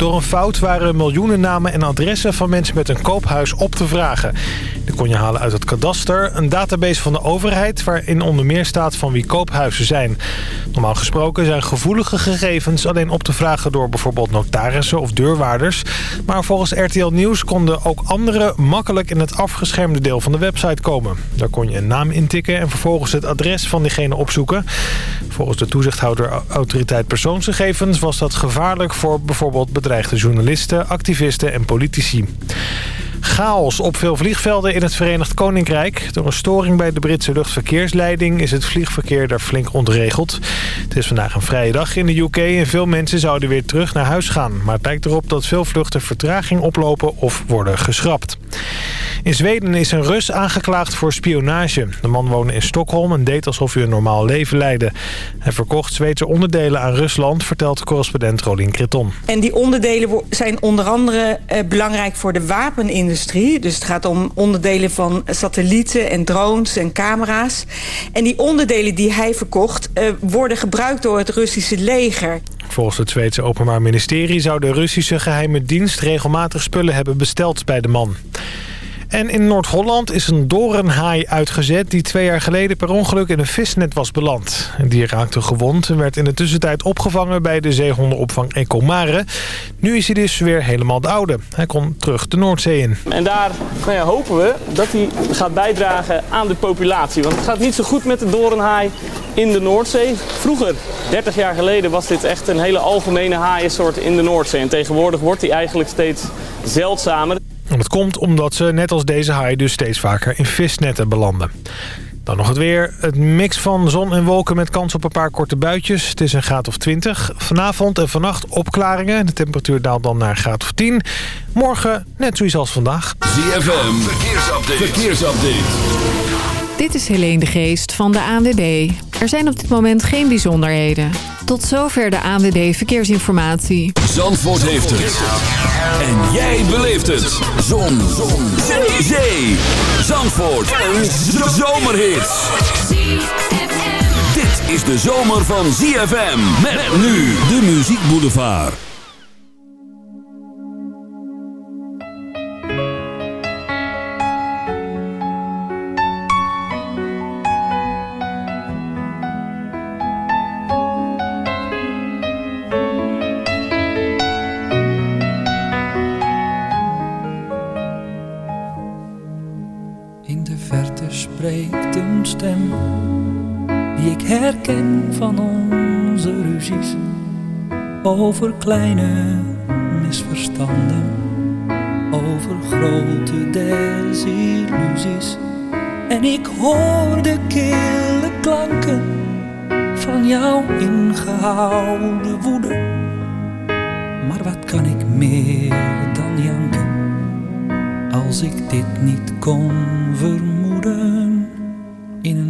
Door een fout waren miljoenen namen en adressen van mensen met een koophuis op te vragen. Die kon je halen uit het kadaster, een database van de overheid... waarin onder meer staat van wie koophuizen zijn. Normaal gesproken zijn gevoelige gegevens alleen op te vragen... door bijvoorbeeld notarissen of deurwaarders. Maar volgens RTL Nieuws konden ook anderen makkelijk in het afgeschermde deel van de website komen. Daar kon je een naam intikken en vervolgens het adres van diegene opzoeken. Volgens de toezichthouder Autoriteit Persoonsgegevens was dat gevaarlijk voor bijvoorbeeld bedreigde journalisten, activisten en politici. Chaos op veel vliegvelden in het Verenigd Koninkrijk. Door een storing bij de Britse luchtverkeersleiding is het vliegverkeer daar flink ontregeld. Het is vandaag een vrije dag in de UK en veel mensen zouden weer terug naar huis gaan. Maar het lijkt erop dat veel vluchten vertraging oplopen of worden geschrapt. In Zweden is een Rus aangeklaagd voor spionage. De man woonde in Stockholm en deed alsof hij een normaal leven leidde. Hij verkocht Zweedse onderdelen aan Rusland, vertelt correspondent Rolien Kreton. En die onderdelen zijn onder andere eh, belangrijk voor de wapenindustrie. Dus het gaat om onderdelen van satellieten en drones en camera's. En die onderdelen die hij verkocht eh, worden gebruikt door het Russische leger. Volgens het Zweedse Openbaar Ministerie zou de Russische geheime dienst regelmatig spullen hebben besteld bij de man. En in Noord-Holland is een dorenhaai uitgezet... die twee jaar geleden per ongeluk in een visnet was beland. Die raakte gewond en werd in de tussentijd opgevangen... bij de zeehondenopvang Ecomare. Nu is hij dus weer helemaal de oude. Hij kon terug de Noordzee in. En daar nou ja, hopen we dat hij gaat bijdragen aan de populatie. Want het gaat niet zo goed met de dorenhaai in de Noordzee. Vroeger, 30 jaar geleden, was dit echt een hele algemene haaiensoort in de Noordzee. En tegenwoordig wordt hij eigenlijk steeds zeldzamer. En dat komt omdat ze, net als deze haai, dus steeds vaker in visnetten belanden. Dan nog het weer. Het mix van zon en wolken met kans op een paar korte buitjes. Het is een graad of 20. Vanavond en vannacht opklaringen. De temperatuur daalt dan naar een graad of 10. Morgen net zoiets als vandaag. ZFM, verkeersupdate. verkeersupdate. Dit is Helene de Geest van de ANWB. Er zijn op dit moment geen bijzonderheden. Tot zover de ANWB Verkeersinformatie. Zandvoort heeft het. En jij beleeft het. Zon. Zon. Zee. Zee. Zandvoort. Een zomerhit. Dit is de zomer van ZFM. Met nu de Muziek Boulevard. Herken van onze ruzies over kleine misverstanden, over grote desillusies. En ik hoor de kille klanken van jouw ingehouden woede. Maar wat kan ik meer dan janken? Als ik dit niet kon vermoeden In een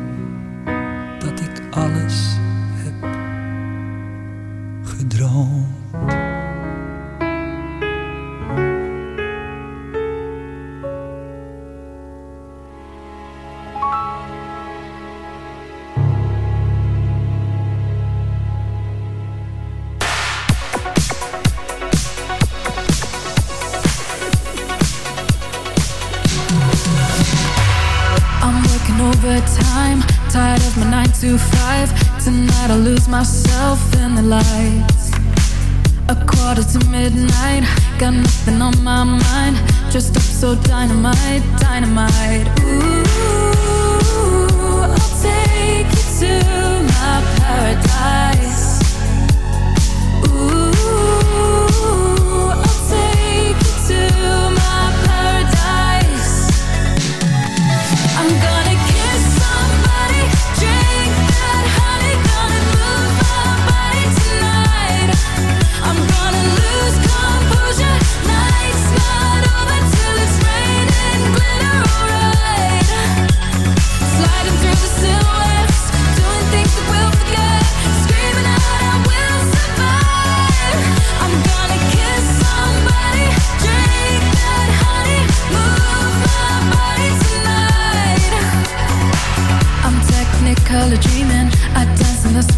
I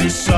Be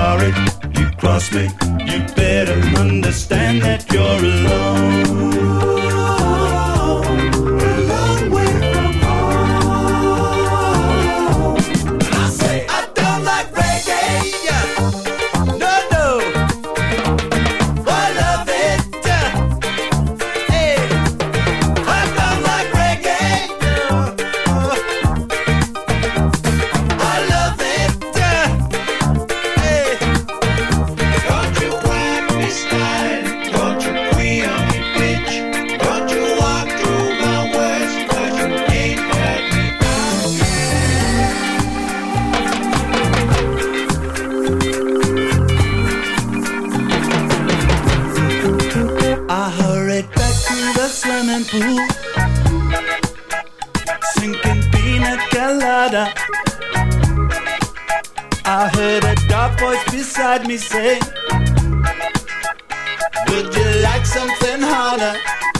Yeah.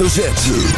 Hoofdletter Z.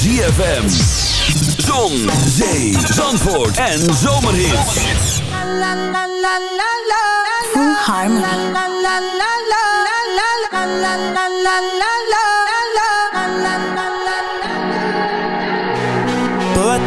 ZFM. Zon, zee, zandvoort en zomerhits. Full harmony.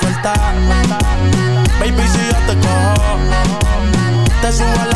Suelta. Baby, si yo te cojo, te subo a la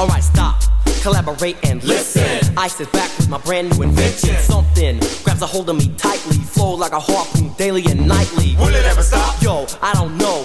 Alright, stop. Collaborate and listen. Ice is back with my brand new invention. Something grabs a hold of me tightly. Flow like a harpoon daily and nightly. Will it ever stop? Yo, I don't know.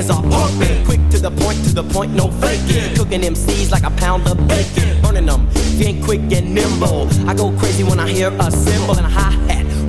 Vegas are pumping. Quick to the point, to the point, no faking. Cooking MCs like a pound of bacon. Burning them, ain't quick and nimble. I go crazy when I hear a cymbal and a hi hat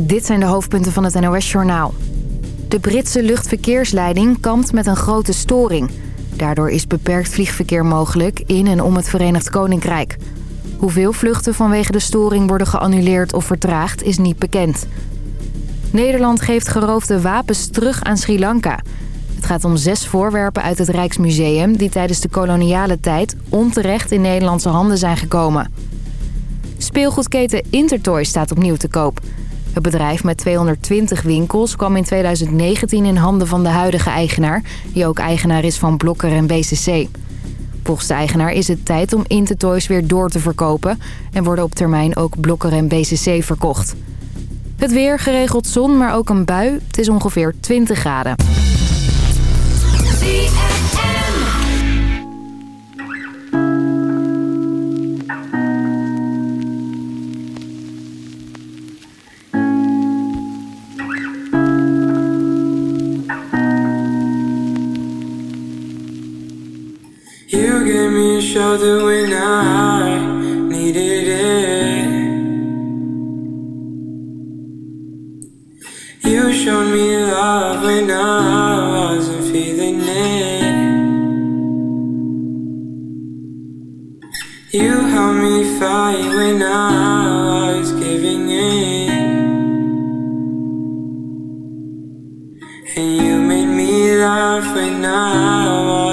Dit zijn de hoofdpunten van het NOS-journaal. De Britse luchtverkeersleiding kampt met een grote storing. Daardoor is beperkt vliegverkeer mogelijk in en om het Verenigd Koninkrijk. Hoeveel vluchten vanwege de storing worden geannuleerd of vertraagd is niet bekend. Nederland geeft geroofde wapens terug aan Sri Lanka. Het gaat om zes voorwerpen uit het Rijksmuseum... die tijdens de koloniale tijd onterecht in Nederlandse handen zijn gekomen. Speelgoedketen Intertoy staat opnieuw te koop. Het bedrijf met 220 winkels kwam in 2019 in handen van de huidige eigenaar... die ook eigenaar is van Blokker en BCC. Volgens de eigenaar is het tijd om Intertoys weer door te verkopen... en worden op termijn ook Blokker en BCC verkocht. Het weer, geregeld zon, maar ook een bui. Het is ongeveer 20 graden. Shelter when I needed it. You showed me love when I wasn't feeling it. You helped me fight when I was giving in. And you made me laugh when I was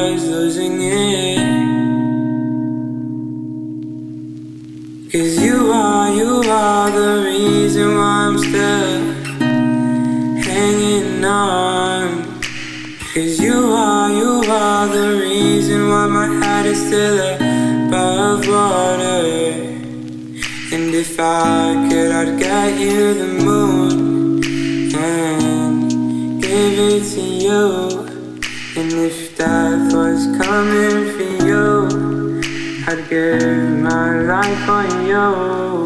is still above water. And if I could, I'd get you the moon and give it to you. And if death was coming for you, I'd give my life on you.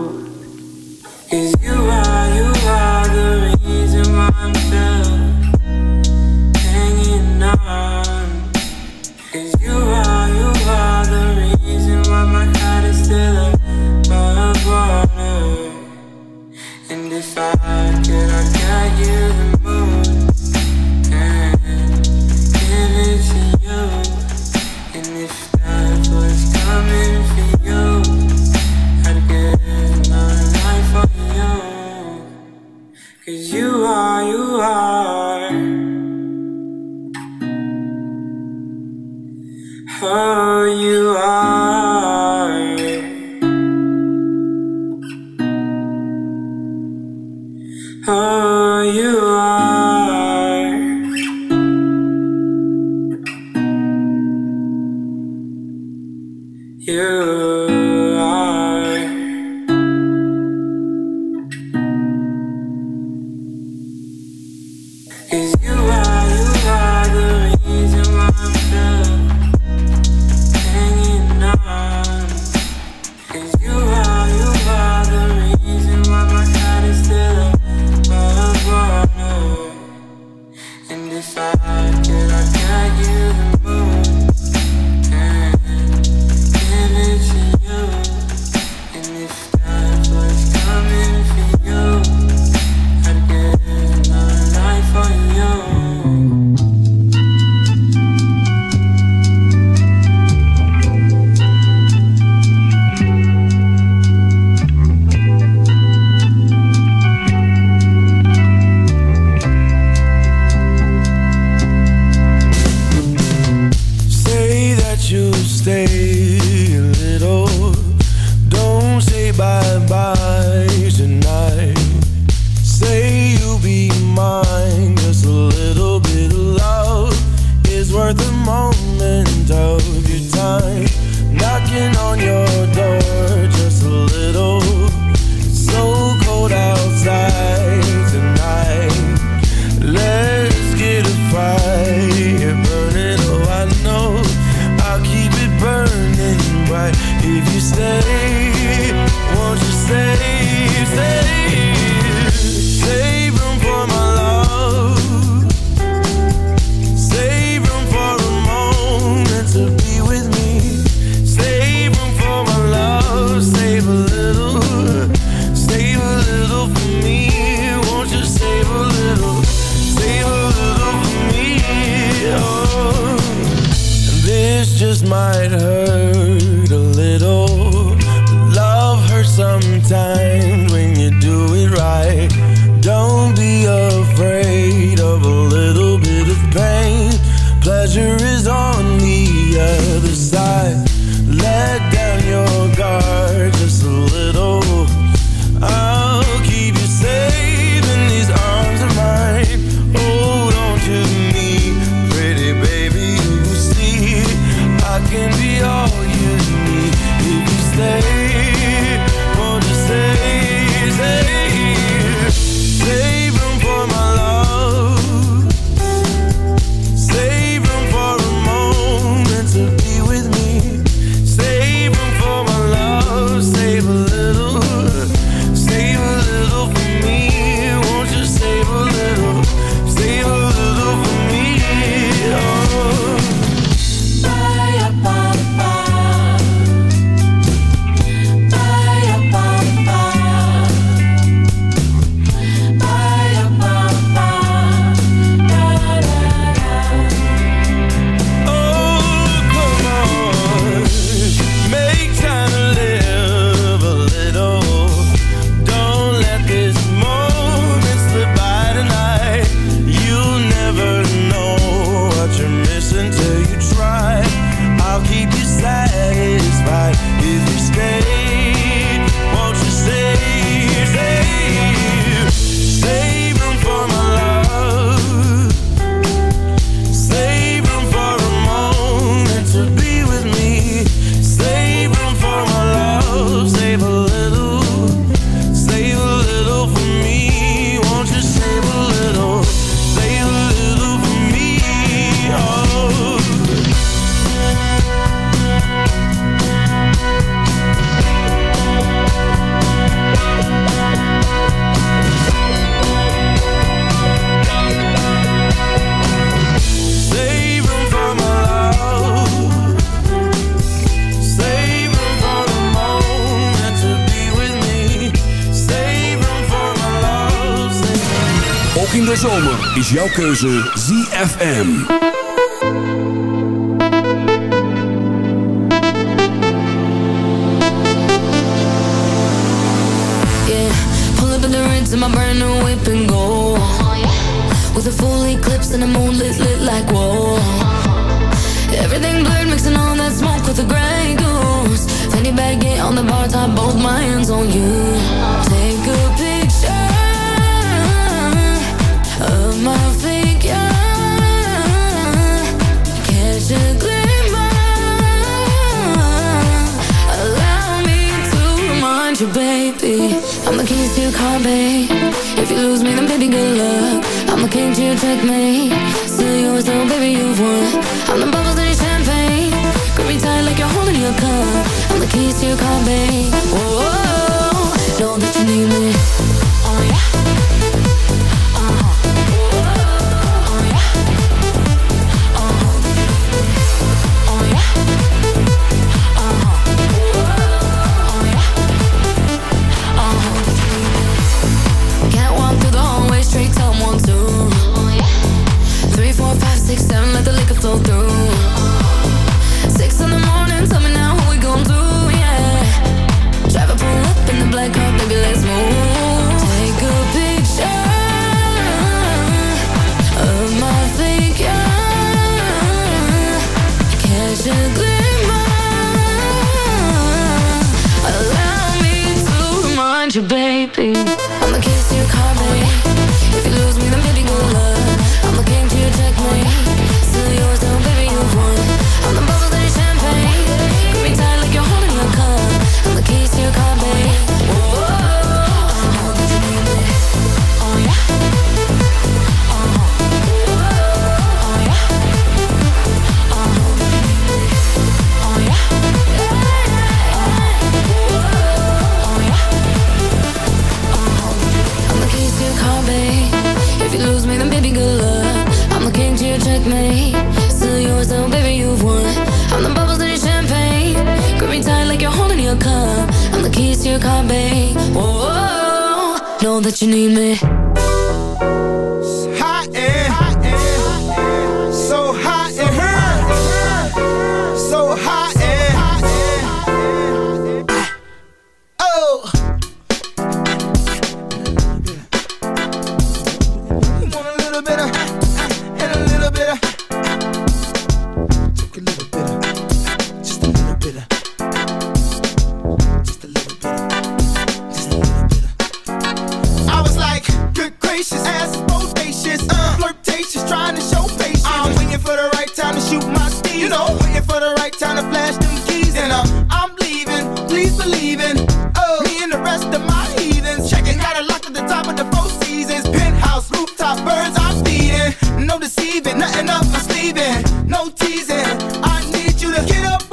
time. Is jouw keuze ZFM. You need me. nothing up for Steven. No teasing. I need you to get up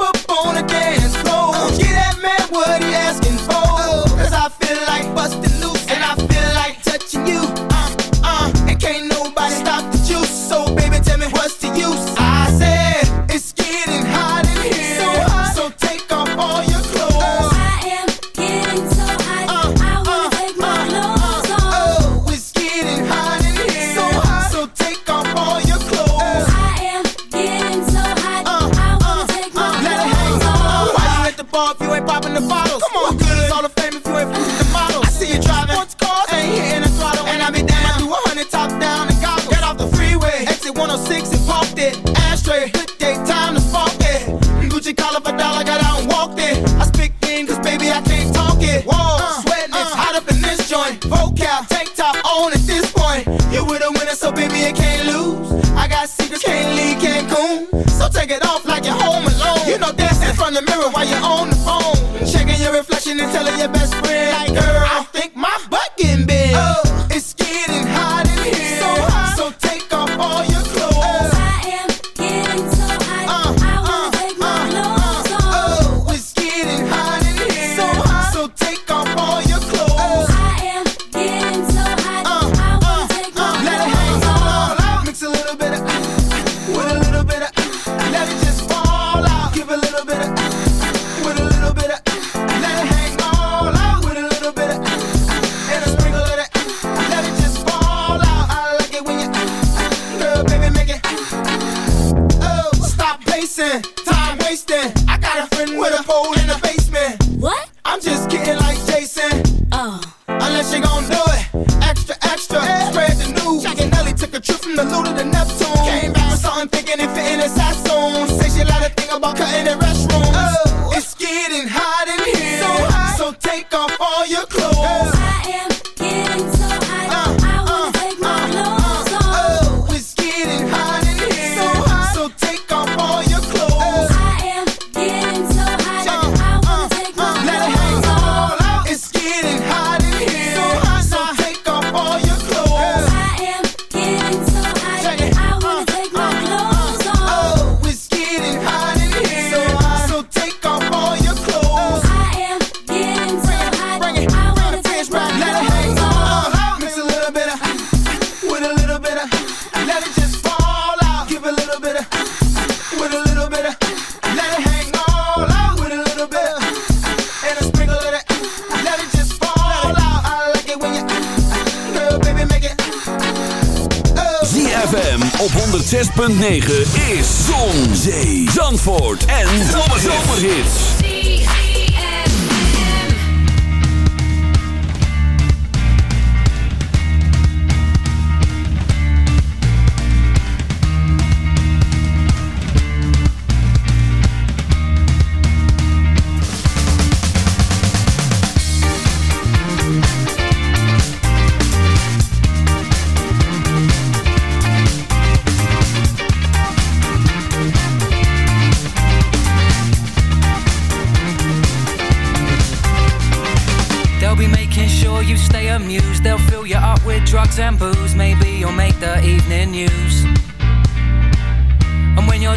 9.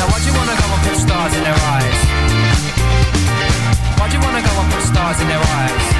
Now why'd you wanna go and put stars in their eyes? Why'd you wanna go and put stars in their eyes?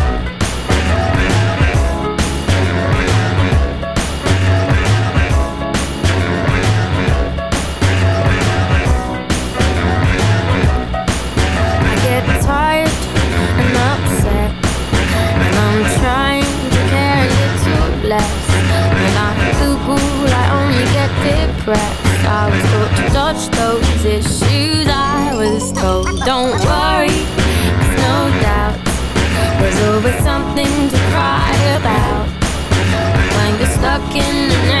nothing to cry about. When you're stuck in the